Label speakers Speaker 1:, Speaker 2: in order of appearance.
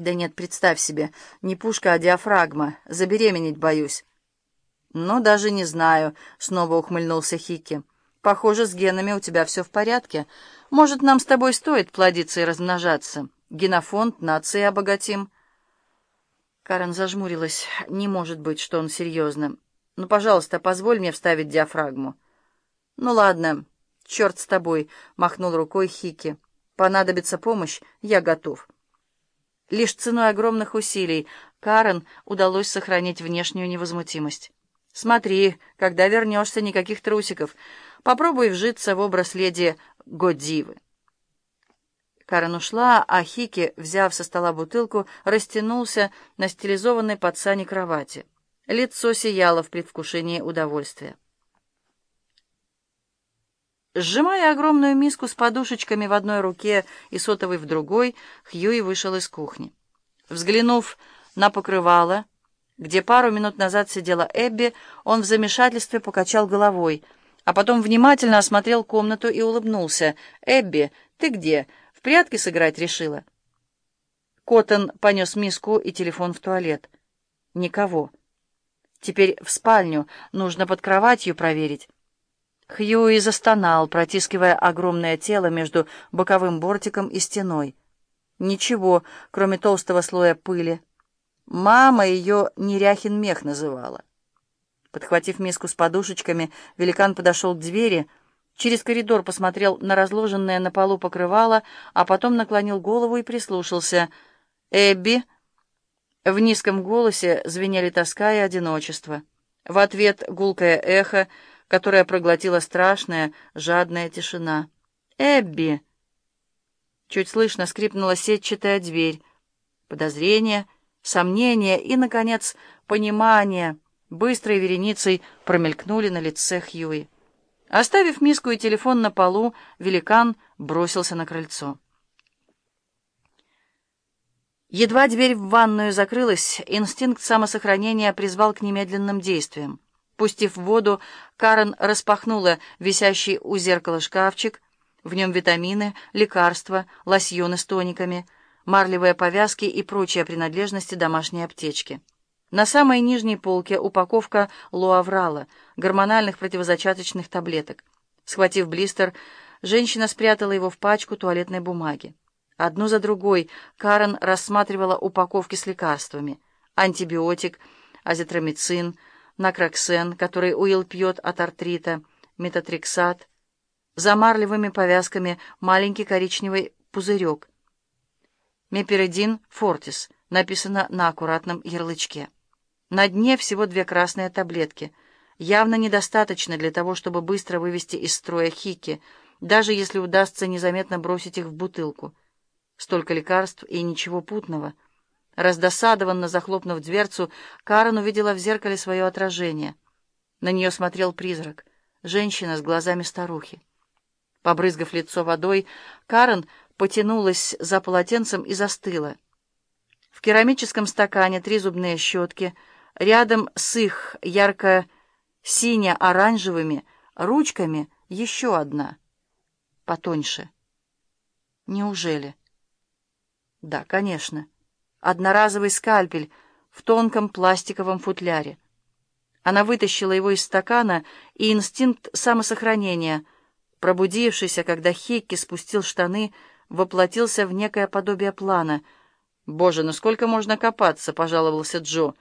Speaker 1: Да нет, представь себе, не пушка, а диафрагма. Забеременеть боюсь. Ну, даже не знаю, снова ухмыльнулся Хики. Похоже, с генами у тебя все в порядке. Может, нам с тобой стоит плодиться и размножаться? Генофонд нации обогатим. Карен зажмурилась. Не может быть, что он серьезно. Ну, пожалуйста, позволь мне вставить диафрагму. Ну, ладно, черт с тобой, махнул рукой Хики. Понадобится помощь, я готов. Лишь ценой огромных усилий Карен удалось сохранить внешнюю невозмутимость. «Смотри, когда вернешься, никаких трусиков. Попробуй вжиться в образ леди Годивы». Карен ушла, а Хики, взяв со стола бутылку, растянулся на стилизованной под сани кровати. Лицо сияло в предвкушении удовольствия. Сжимая огромную миску с подушечками в одной руке и сотовой в другой, Хьюи вышел из кухни. Взглянув на покрывало, где пару минут назад сидела Эбби, он в замешательстве покачал головой, а потом внимательно осмотрел комнату и улыбнулся. «Эбби, ты где? В прятки сыграть решила?» Коттон понес миску и телефон в туалет. «Никого. Теперь в спальню, нужно под кроватью проверить». Хьюи застонал, протискивая огромное тело между боковым бортиком и стеной. Ничего, кроме толстого слоя пыли. Мама ее неряхин мех называла. Подхватив миску с подушечками, великан подошел к двери, через коридор посмотрел на разложенное на полу покрывало, а потом наклонил голову и прислушался. «Эбби!» В низком голосе звенели тоска и одиночество. В ответ гулкое эхо — которая проглотила страшная, жадная тишина. «Эбби!» Чуть слышно скрипнула сетчатая дверь. Подозрение, сомнение и, наконец, понимание быстрой вереницей промелькнули на лице Хьюи. Оставив миску и телефон на полу, великан бросился на крыльцо. Едва дверь в ванную закрылась, инстинкт самосохранения призвал к немедленным действиям. Пустив воду, Карен распахнула висящий у зеркала шкафчик. В нем витамины, лекарства, лосьоны с тониками, марлевые повязки и прочие принадлежности домашней аптечки. На самой нижней полке упаковка луаврала, гормональных противозачаточных таблеток. Схватив блистер, женщина спрятала его в пачку туалетной бумаги. Одну за другой Карен рассматривала упаковки с лекарствами. Антибиотик, азитромицин — накроксен, который Уилл пьет от артрита, метатрексат, за марлевыми повязками маленький коричневый пузырек. Меперидин фортис, написано на аккуратном ярлычке. На дне всего две красные таблетки. Явно недостаточно для того, чтобы быстро вывести из строя хики, даже если удастся незаметно бросить их в бутылку. Столько лекарств и ничего путного — Раздосадованно захлопнув дверцу, Карен увидела в зеркале свое отражение. На нее смотрел призрак, женщина с глазами старухи. Побрызгав лицо водой, Карен потянулась за полотенцем и застыла. В керамическом стакане три зубные щетки, рядом с их ярко-сине-оранжевыми ручками еще одна, потоньше. Неужели? Да, конечно одноразовый скальпель в тонком пластиковом футляре. Она вытащила его из стакана, и инстинкт самосохранения, пробудившийся, когда Хикки спустил штаны, воплотился в некое подобие плана. «Боже, ну сколько можно копаться?» — пожаловался Джо.